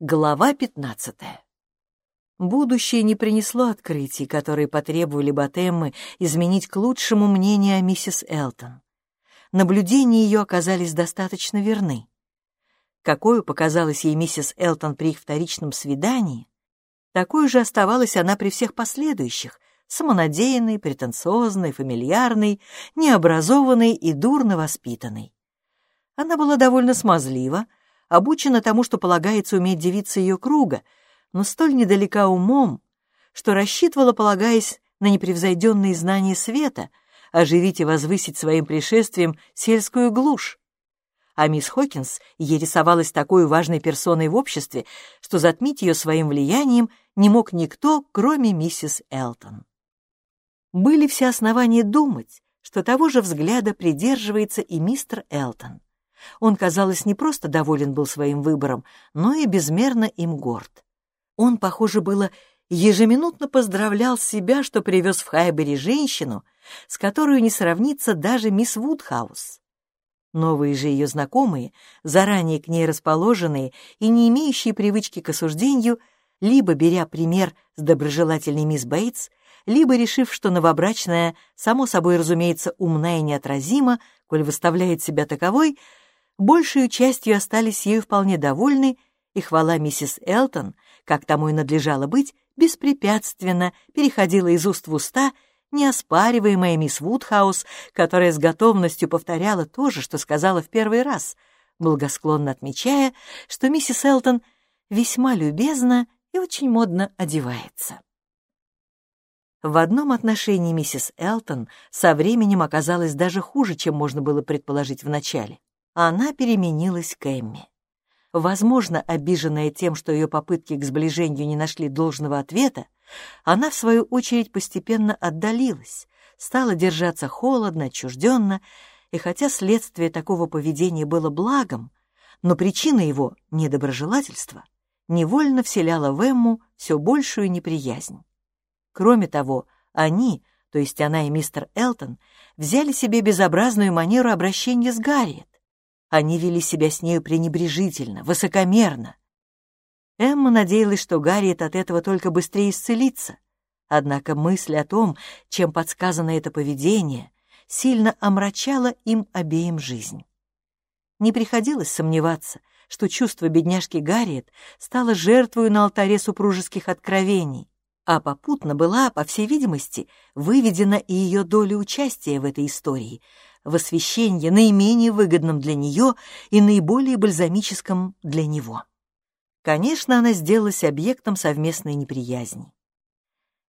Глава 15. Будущее не принесло открытий, которые потребовали бы от Эммы изменить к лучшему мнение о миссис Элтон. Наблюдения ее оказались достаточно верны. Какой показалась ей миссис Элтон при их вторичном свидании, такой же оставалась она при всех последующих, самонадеянной, претенциозной, фамильярной, необразованной и дурно воспитанной. Она была довольно смазлива, обучена тому, что полагается уметь девица ее круга, но столь недалека умом, что рассчитывала, полагаясь на непревзойденные знания света, оживить и возвысить своим пришествием сельскую глушь. А мисс Хокинс ей рисовалась такой важной персоной в обществе, что затмить ее своим влиянием не мог никто, кроме миссис Элтон. Были все основания думать, что того же взгляда придерживается и мистер Элтон. Он, казалось, не просто доволен был своим выбором, но и безмерно им горд. Он, похоже, было ежеминутно поздравлял себя, что привез в Хайбере женщину, с которой не сравнится даже мисс Вудхаус. Новые же ее знакомые, заранее к ней расположенные и не имеющие привычки к осуждению, либо беря пример с доброжелательной мисс Бейтс, либо решив, что новобрачная, само собой разумеется, умна и неотразима, коль выставляет себя таковой, большей частью остались ею вполне довольны, и хвала миссис Элтон, как тому и надлежало быть, беспрепятственно переходила из уст в уста, неоспариваемая мисс Вудхаус, которая с готовностью повторяла то же, что сказала в первый раз, благосклонно отмечая, что миссис Элтон весьма любезна и очень модно одевается. В одном отношении миссис Элтон со временем оказалась даже хуже, чем можно было предположить вначале она переменилась к Эмми. Возможно, обиженная тем, что ее попытки к сближению не нашли должного ответа, она, в свою очередь, постепенно отдалилась, стала держаться холодно, отчужденно, и хотя следствие такого поведения было благом, но причина его — недоброжелательства — невольно вселяла в Эмму все большую неприязнь. Кроме того, они, то есть она и мистер Элтон, взяли себе безобразную манеру обращения с Гарриет, они вели себя с нею пренебрежительно, высокомерно. Эмма надеялась, что Гарриет от этого только быстрее исцелится. Однако мысль о том, чем подсказано это поведение, сильно омрачала им обеим жизнь. Не приходилось сомневаться, что чувство бедняжки Гарриет стало жертвой на алтаре супружеских откровений, а попутно была, по всей видимости, выведена и ее доля участия в этой истории, в освещении наименее выгодном для нее и наиболее бальзамическом для него. Конечно, она сделалась объектом совместной неприязни.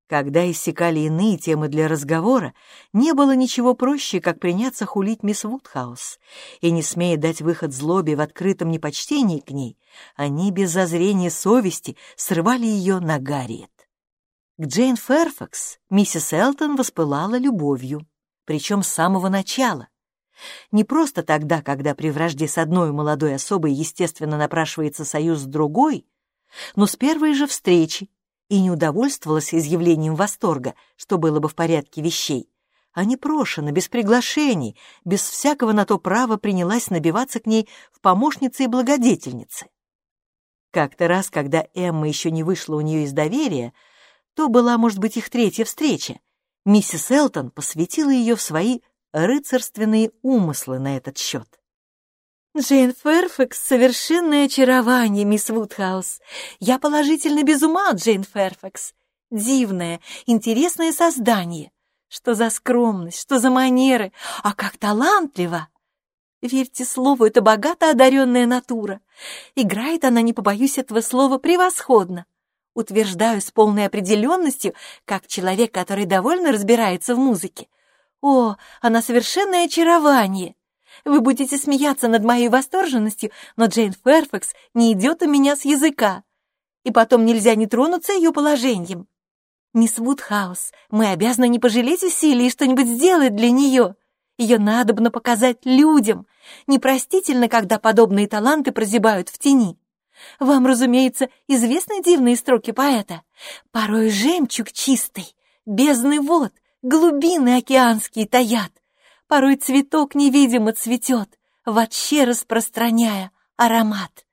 Когда иссякали иные темы для разговора, не было ничего проще, как приняться хулить мисс Вудхаус, и, не смея дать выход злобе в открытом непочтении к ней, они без зазрения совести срывали ее на Гарриет. К Джейн Ферфакс миссис Элтон воспылала любовью причем с самого начала. Не просто тогда, когда при вражде с одной молодой особой естественно напрашивается союз с другой, но с первой же встречи и не удовольствовалась изъявлением восторга, что было бы в порядке вещей, а непрошено, без приглашений, без всякого на то права принялась набиваться к ней в помощницы и благодетельницы. Как-то раз, когда Эмма еще не вышла у нее из доверия, то была, может быть, их третья встреча, Миссис Элтон посвятила ее в свои рыцарственные умыслы на этот счет. «Джейн Ферфакс — совершенное очарование, мисс Вудхаус. Я положительно без ума Джейн Ферфакс. Дивное, интересное создание. Что за скромность, что за манеры, а как талантливо!» Верьте слову, это богато одаренная натура. Играет она, не побоюсь этого слова, превосходно утверждаю с полной определенностью, как человек, который довольно разбирается в музыке. О, она совершенное очарование! Вы будете смеяться над моей восторженностью, но Джейн Ферфакс не идет у меня с языка. И потом нельзя не тронуться ее положением. Мисс Вудхаус, мы обязаны не пожалеть усилий и что-нибудь сделать для нее. Ее надобно показать людям. Непростительно, когда подобные таланты прозябают в тени. Вам, разумеется, известны дивные строки поэта. Порой жемчуг чистый, бездны вод, глубины океанские таят. Порой цветок невидимо цветет, вообще распространяя аромат.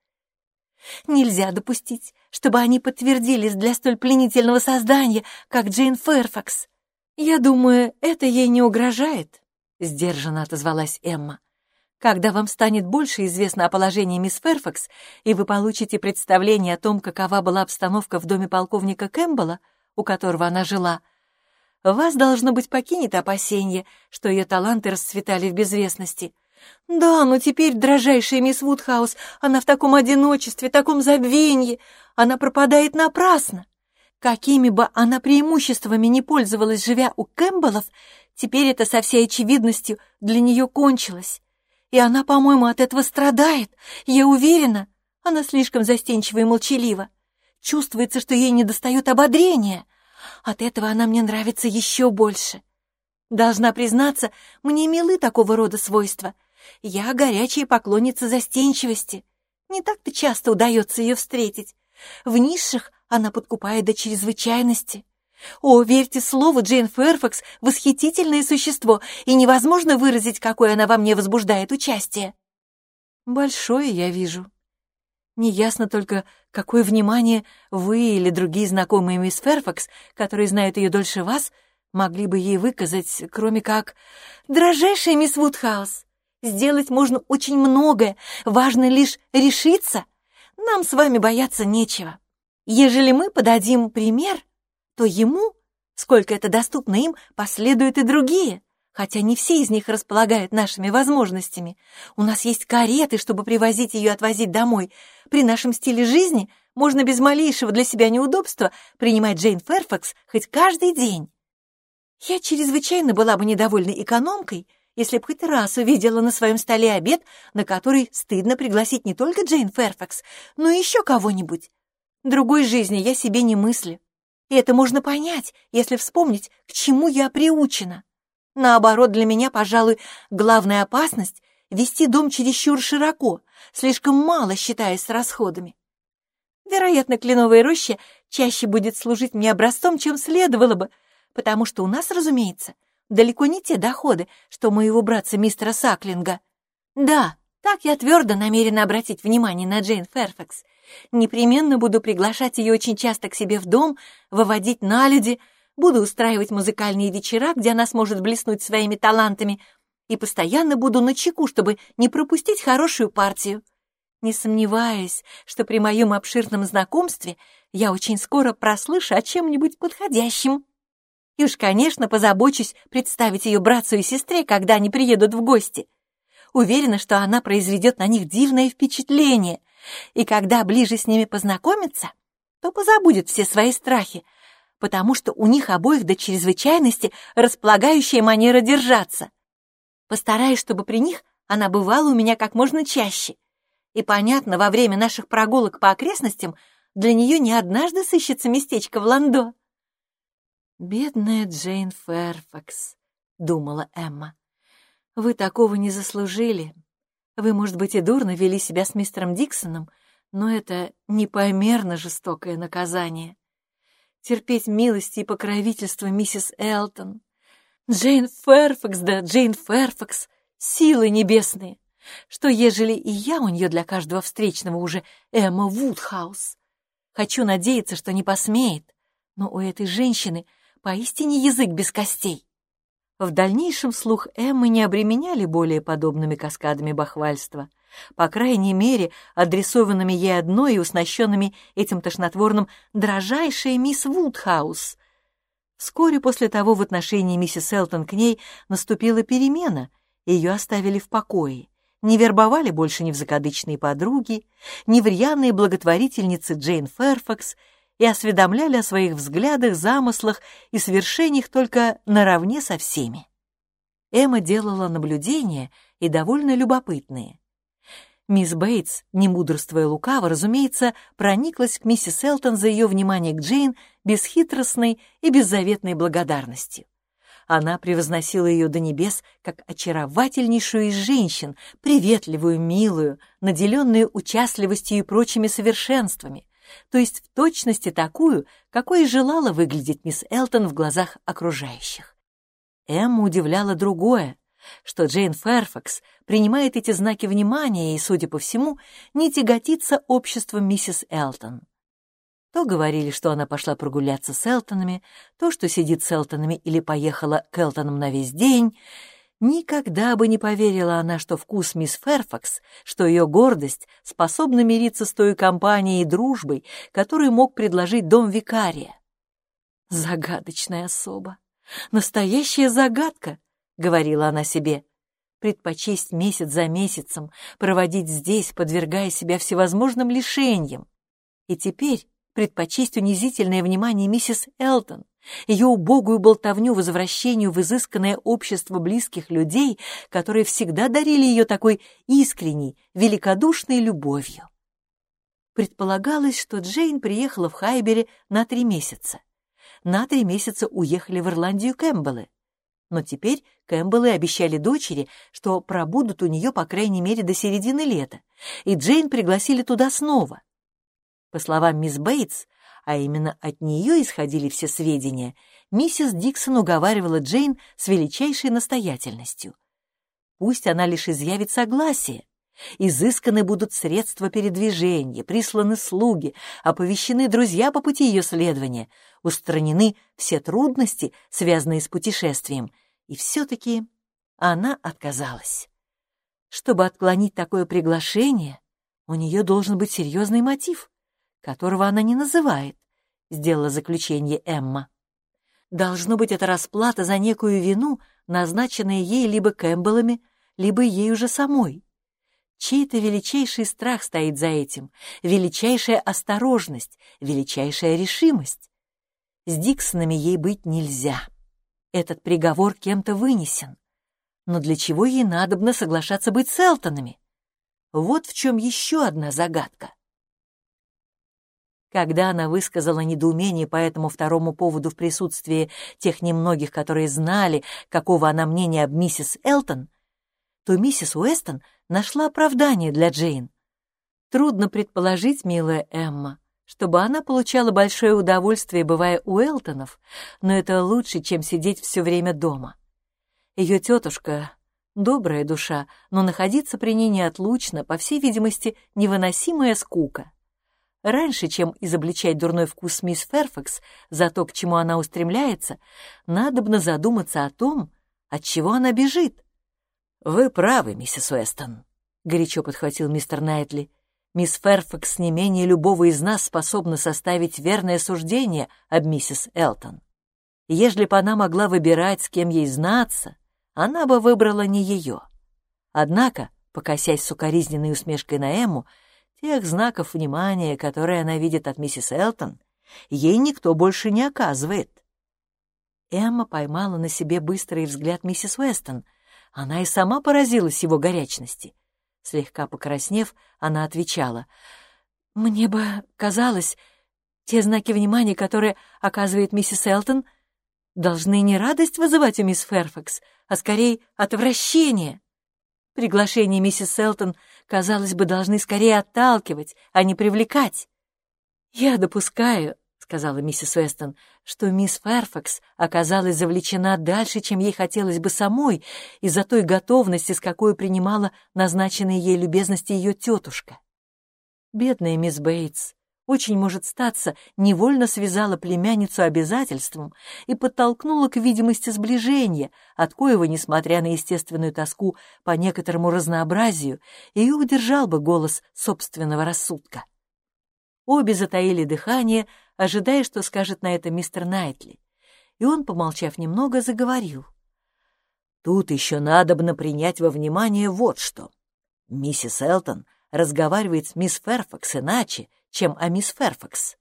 Нельзя допустить, чтобы они подтвердились для столь пленительного создания, как Джейн Фэрфакс. Я думаю, это ей не угрожает, — сдержанно отозвалась Эмма. Когда вам станет больше известно о положении мисс Ферфакс, и вы получите представление о том, какова была обстановка в доме полковника Кэмпбелла, у которого она жила, вас, должно быть, покинет опасение, что ее таланты расцветали в безвестности. Да, но теперь, дрожайшая мисс Вудхаус, она в таком одиночестве, таком забвенье, она пропадает напрасно. Какими бы она преимуществами не пользовалась, живя у Кэмпбеллов, теперь это со всей очевидностью для нее кончилось. И она, по-моему, от этого страдает. Я уверена, она слишком застенчива и молчалива. Чувствуется, что ей недостает ободрения. От этого она мне нравится еще больше. Должна признаться, мне милы такого рода свойства. Я горячая поклонница застенчивости. Не так-то часто удается ее встретить. В низших она подкупает до чрезвычайности. О, верьте слову, Джейн Фэрфакс — восхитительное существо, и невозможно выразить, какое она во мне возбуждает участие. Большое я вижу. Неясно только, какое внимание вы или другие знакомые мисс Фэрфакс, которые знают ее дольше вас, могли бы ей выказать, кроме как «Дрожайшая мисс Вудхаус, сделать можно очень многое, важно лишь решиться. Нам с вами бояться нечего. Ежели мы подадим пример, то ему, сколько это доступно им, последуют и другие, хотя не все из них располагают нашими возможностями. У нас есть кареты, чтобы привозить ее и отвозить домой. При нашем стиле жизни можно без малейшего для себя неудобства принимать Джейн Ферфакс хоть каждый день. Я чрезвычайно была бы недовольна экономкой, если бы хоть раз увидела на своем столе обед, на который стыдно пригласить не только Джейн Ферфакс, но и еще кого-нибудь. Другой жизни я себе не мыслю. И это можно понять, если вспомнить, к чему я приучена. Наоборот, для меня, пожалуй, главная опасность — вести дом чересчур широко, слишком мало считаясь с расходами. Вероятно, кленовая роща чаще будет служить мне образцом, чем следовало бы, потому что у нас, разумеется, далеко не те доходы, что у моего братца мистера Саклинга. Да, так я твердо намерена обратить внимание на Джейн Ферфакс Непременно буду приглашать ее очень часто к себе в дом, выводить на люди, буду устраивать музыкальные вечера, где она сможет блеснуть своими талантами, и постоянно буду на чеку, чтобы не пропустить хорошую партию. Не сомневаясь, что при моем обширном знакомстве я очень скоро прослышу о чем-нибудь подходящем. И уж, конечно, позабочусь представить ее братцу и сестре, когда они приедут в гости. Уверена, что она произведет на них дивное впечатление — и когда ближе с ними познакомится, то позабудет все свои страхи, потому что у них обоих до чрезвычайности располагающая манера держаться. Постараюсь, чтобы при них она бывала у меня как можно чаще. И, понятно, во время наших прогулок по окрестностям для нее не однажды сыщется местечко в Ландо. «Бедная Джейн Ферфакс», — думала Эмма. «Вы такого не заслужили. Вы, может быть, и дурно вели себя с мистером Диксоном, но это непомерно жестокое наказание. Терпеть милости и покровительство миссис Элтон. Джейн Ферфакс, да Джейн Ферфакс, силы небесные. Что, ежели и я у нее для каждого встречного уже Эмма Вудхаус? Хочу надеяться, что не посмеет, но у этой женщины поистине язык без костей. В дальнейшем слух Эммы не обременяли более подобными каскадами бахвальства, по крайней мере, адресованными ей одной и уснащенными этим тошнотворным «дрожайшая мисс Вудхаус». Вскоре после того в отношении миссис Элтон к ней наступила перемена, ее оставили в покое, не вербовали больше ни в закадычные подруги, ни в благотворительницы Джейн Ферфакс — и осведомляли о своих взглядах, замыслах и свершениях только наравне со всеми. Эмма делала наблюдения и довольно любопытные. Мисс Бейтс, не мудрствуя лукаво, разумеется, прониклась к миссис Элтон за ее внимание к Джейн бесхитростной и беззаветной благодарностью. Она превозносила ее до небес как очаровательнейшую из женщин, приветливую, милую, наделенную участливостью и прочими совершенствами, то есть в точности такую, какой и желала выглядеть мисс Элтон в глазах окружающих. Эмма удивляла другое. что Джейн Фэрфакс принимает эти знаки внимания и, судя по всему, не тяготится обществом миссис Элтон. То говорили, что она пошла прогуляться с Элтонами, то, что сидит с Элтонами или поехала к Элтонам на весь день. Никогда бы не поверила она, что вкус мисс Ферфакс, что ее гордость способна мириться с той компанией и дружбой, которую мог предложить дом викария. Загадочная особа. Настоящая загадка, — говорила она себе. Предпочесть месяц за месяцем проводить здесь, подвергая себя всевозможным лишениям. И теперь предпочесть унизительное внимание миссис Элтон, ее убогую болтовню возвращению в изысканное общество близких людей, которые всегда дарили ее такой искренней, великодушной любовью. Предполагалось, что Джейн приехала в Хайбере на три месяца. На три месяца уехали в Ирландию Кэмпбеллы. Но теперь Кэмпбеллы обещали дочери, что пробудут у нее по крайней мере до середины лета, и Джейн пригласили туда снова — по словам мисс Бейтс, а именно от нее исходили все сведения, миссис Диксон уговаривала Джейн с величайшей настоятельностью. Пусть она лишь изъявит согласие. Изысканы будут средства передвижения, присланы слуги, оповещены друзья по пути ее следования, устранены все трудности, связанные с путешествием. И все-таки она отказалась. Чтобы отклонить такое приглашение, у нее должен быть серьезный мотив которого она не называет, сделала заключение Эмма. Должно быть, это расплата за некую вину, назначенная ей либо Кэмпбеллами, либо ей уже самой. Чей-то величайший страх стоит за этим, величайшая осторожность, величайшая решимость. С Диксонами ей быть нельзя. Этот приговор кем-то вынесен. Но для чего ей надобно соглашаться быть с Элтонами? Вот в чем еще одна загадка. Когда она высказала недоумение по этому второму поводу в присутствии тех немногих, которые знали, какого она мнения об миссис Элтон, то миссис Уэстон нашла оправдание для Джейн. Трудно предположить, милая Эмма, чтобы она получала большое удовольствие, бывая у Элтонов, но это лучше, чем сидеть все время дома. Ее тетушка — добрая душа, но находиться при ней неотлучно, по всей видимости, невыносимая скука. Раньше, чем изобличать дурной вкус мисс Ферфакс за то, к чему она устремляется, надобно задуматься о том, от чего она бежит. «Вы правы, миссис Уэстон», — горячо подхватил мистер Найтли. «Мисс Ферфакс не менее любого из нас способна составить верное суждение об миссис Элтон. Ежели бы она могла выбирать, с кем ей знаться, она бы выбрала не ее. Однако, покосясь с укоризненной усмешкой на Эмму, Тех знаков внимания, которые она видит от миссис Элтон, ей никто больше не оказывает. Эмма поймала на себе быстрый взгляд миссис Уэстон. Она и сама поразилась его горячности. Слегка покраснев, она отвечала. «Мне бы казалось, те знаки внимания, которые оказывает миссис Элтон, должны не радость вызывать у мисс Ферфакс, а скорее отвращение. Приглашение миссис Элтон казалось бы, должны скорее отталкивать, а не привлекать. «Я допускаю», — сказала миссис Уэстон, что мисс Ферфакс оказалась завлечена дальше, чем ей хотелось бы самой, из-за той готовности, с какой принимала назначенные ей любезности ее тетушка. Бедная мисс Бейтс очень может статься, невольно связала племянницу обязательством и подтолкнула к видимости сближения, от коего, несмотря на естественную тоску по некоторому разнообразию, ее удержал бы голос собственного рассудка. Обе затаили дыхание, ожидая, что скажет на это мистер Найтли, и он, помолчав немного, заговорил. «Тут еще надобно принять во внимание вот что. Миссис Элтон разговаривает с мисс Ферфакс иначе, чем о мисс Ферфакс.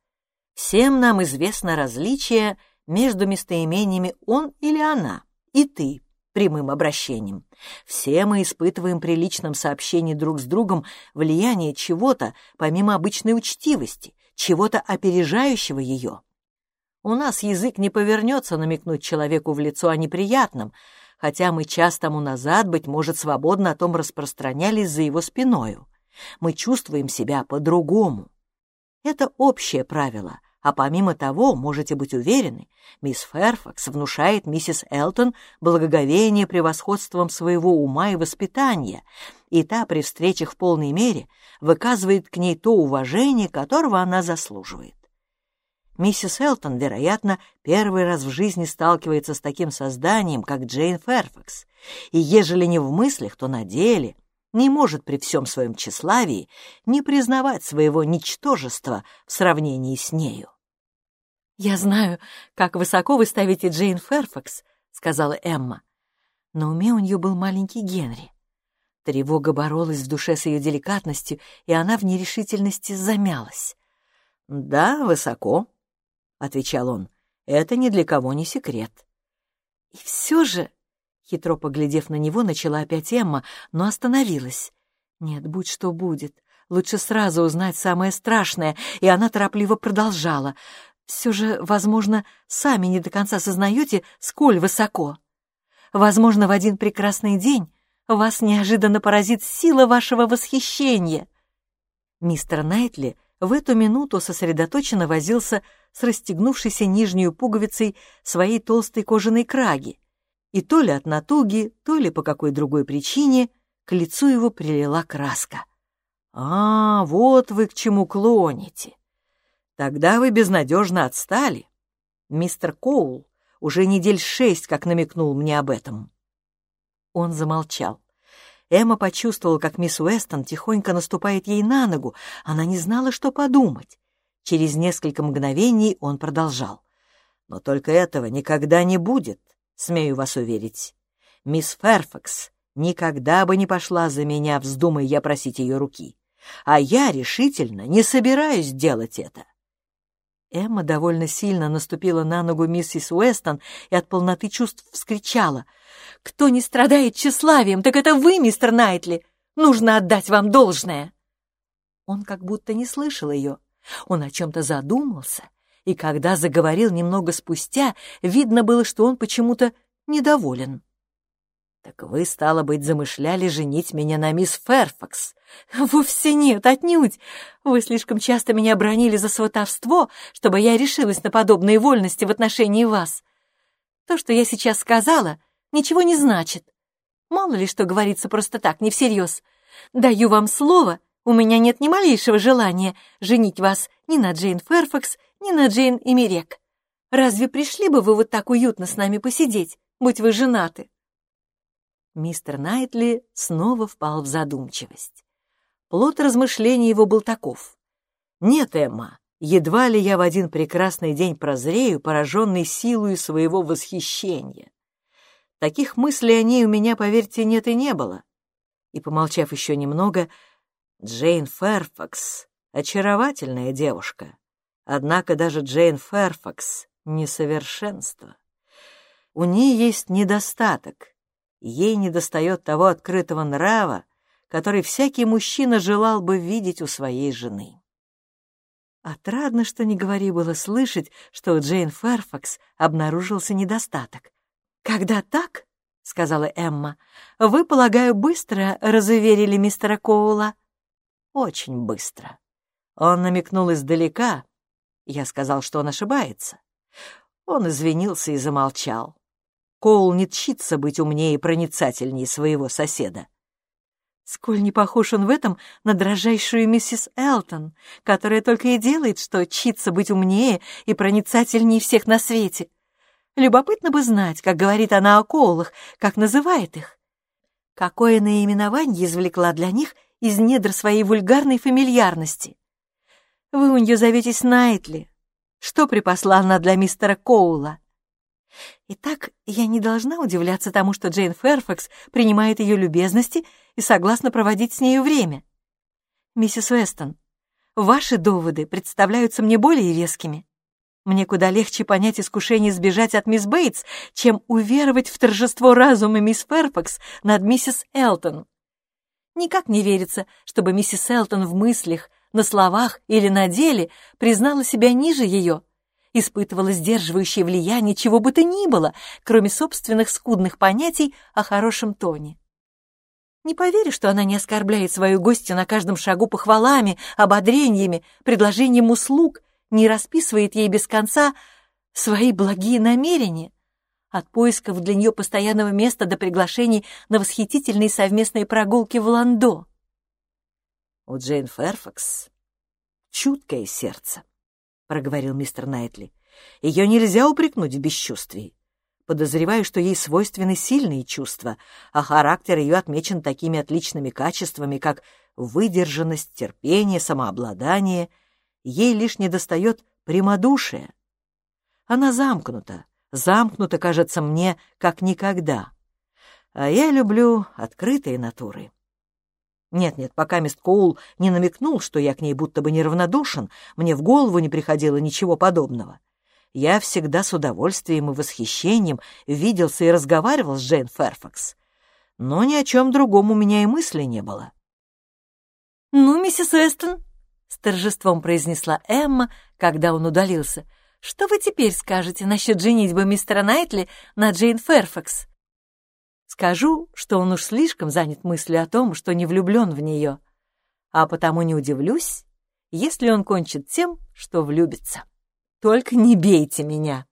Всем нам известно различие между местоимениями «он» или «она» и «ты» прямым обращением. Все мы испытываем при личном сообщении друг с другом влияние чего-то, помимо обычной учтивости, чего-то опережающего ее. У нас язык не повернется намекнуть человеку в лицо о неприятном, хотя мы час тому назад, быть может, свободно о том распространялись за его спиною. Мы чувствуем себя по-другому. Это общее правило, А помимо того, можете быть уверены, мисс Ферфакс внушает миссис Элтон благоговение превосходством своего ума и воспитания, и та при встречах в полной мере выказывает к ней то уважение, которого она заслуживает. Миссис Элтон, вероятно, первый раз в жизни сталкивается с таким созданием, как Джейн Ферфакс, и ежели не в мыслях, то на деле не может при всем своем тщеславии не признавать своего ничтожества в сравнении с нею. «Я знаю, как высоко вы ставите Джейн Ферфакс», — сказала Эмма. На уме у нее был маленький Генри. Тревога боролась в душе с ее деликатностью, и она в нерешительности замялась. «Да, высоко», — отвечал он, — «это ни для кого не секрет». «И все же», — хитро поглядев на него, начала опять Эмма, но остановилась. «Нет, будь что будет, лучше сразу узнать самое страшное», и она торопливо продолжала. «Все же, возможно, сами не до конца сознаете, сколь высоко. Возможно, в один прекрасный день вас неожиданно поразит сила вашего восхищения». Мистер Найтли в эту минуту сосредоточенно возился с расстегнувшейся нижнюю пуговицей своей толстой кожаной краги, и то ли от натуги, то ли по какой другой причине к лицу его прилила краска. «А, вот вы к чему клоните. Тогда вы безнадежно отстали. Мистер Коул уже недель шесть как намекнул мне об этом». Он замолчал. Эмма почувствовала, как мисс Уэстон тихонько наступает ей на ногу. Она не знала, что подумать. Через несколько мгновений он продолжал. «Но только этого никогда не будет, смею вас уверить. Мисс Ферфакс никогда бы не пошла за меня, вздумай я просить ее руки. А я решительно не собираюсь делать это. Эмма довольно сильно наступила на ногу миссис Уэстон и от полноты чувств вскричала. «Кто не страдает тщеславием, так это вы, мистер Найтли! Нужно отдать вам должное!» Он как будто не слышал ее. Он о чем-то задумался, и когда заговорил немного спустя, видно было, что он почему-то недоволен. «Так вы, стало быть, замышляли женить меня на мисс Ферфакс?» «Вовсе нет, отнюдь. Вы слишком часто меня бронили за сватовство, чтобы я решилась на подобные вольности в отношении вас. То, что я сейчас сказала, ничего не значит. Мало ли что говорится просто так, не всерьез. Даю вам слово, у меня нет ни малейшего желания женить вас ни на Джейн Ферфакс, ни на Джейн и Мирек. Разве пришли бы вы вот так уютно с нами посидеть, будь вы женаты?» Мистер Найтли снова впал в задумчивость. Плод размышлений его был таков. «Нет, Эмма, едва ли я в один прекрасный день прозрею, пораженный силой своего восхищения. Таких мыслей о ней у меня, поверьте, нет и не было». И, помолчав еще немного, Джейн Ферфакс — очаровательная девушка. Однако даже Джейн Ферфакс — несовершенство. У ней есть недостаток, Ей недостает того открытого нрава, который всякий мужчина желал бы видеть у своей жены. Отрадно, что не говори было слышать, что у Джейн Ферфакс обнаружился недостаток. «Когда так, — сказала Эмма, — вы, полагаю, быстро разуверили мистера Коула?» «Очень быстро. Он намекнул издалека. Я сказал, что он ошибается. Он извинился и замолчал. Коул не тщится быть умнее и проницательнее своего соседа. Сколь не похож он в этом на дрожайшую миссис Элтон, которая только и делает, что чится быть умнее и проницательнее всех на свете. Любопытно бы знать, как говорит она о Коулах, как называет их. Какое наименование извлекла для них из недр своей вульгарной фамильярности. Вы у нее зоветесь Найтли. Что припасла она для мистера Коула? Итак, я не должна удивляться тому, что Джейн Ферфакс принимает ее любезности и согласна проводить с нею время. Миссис Уэстон, ваши доводы представляются мне более вескими. Мне куда легче понять искушение сбежать от мисс Бейтс, чем уверовать в торжество разума мисс Ферфакс над миссис Элтон. Никак не верится, чтобы миссис Элтон в мыслях, на словах или на деле признала себя ниже ее — испытывала сдерживающее влияние чего бы то ни было, кроме собственных скудных понятий о хорошем тоне. Не поверю, что она не оскорбляет свою гостью на каждом шагу похвалами, ободрениями, предложением услуг, не расписывает ей без конца свои благие намерения, от поисков для нее постоянного места до приглашений на восхитительные совместные прогулки в Ландо. У Джейн Ферфакс чуткое сердце, — проговорил мистер Найтли. Ее нельзя упрекнуть в бесчувствии. Подозреваю, что ей свойственны сильные чувства, а характер ее отмечен такими отличными качествами, как выдержанность, терпение, самообладание. Ей лишь недостает прямодушия. Она замкнута, замкнута, кажется мне, как никогда. А я люблю открытые натуры. Нет-нет, пока мист Коул не намекнул, что я к ней будто бы неравнодушен, мне в голову не приходило ничего подобного. Я всегда с удовольствием и восхищением виделся и разговаривал с Джейн Ферфакс. Но ни о чем другом у меня и мысли не было. «Ну, миссис Уэстон», — с торжеством произнесла Эмма, когда он удалился, — «что вы теперь скажете насчет женитьбы мистера Найтли на Джейн Ферфакс?» Скажу, что он уж слишком занят мыслью о том, что не влюблен в нее, а потому не удивлюсь, если он кончит тем, что влюбится. Только не бейте меня.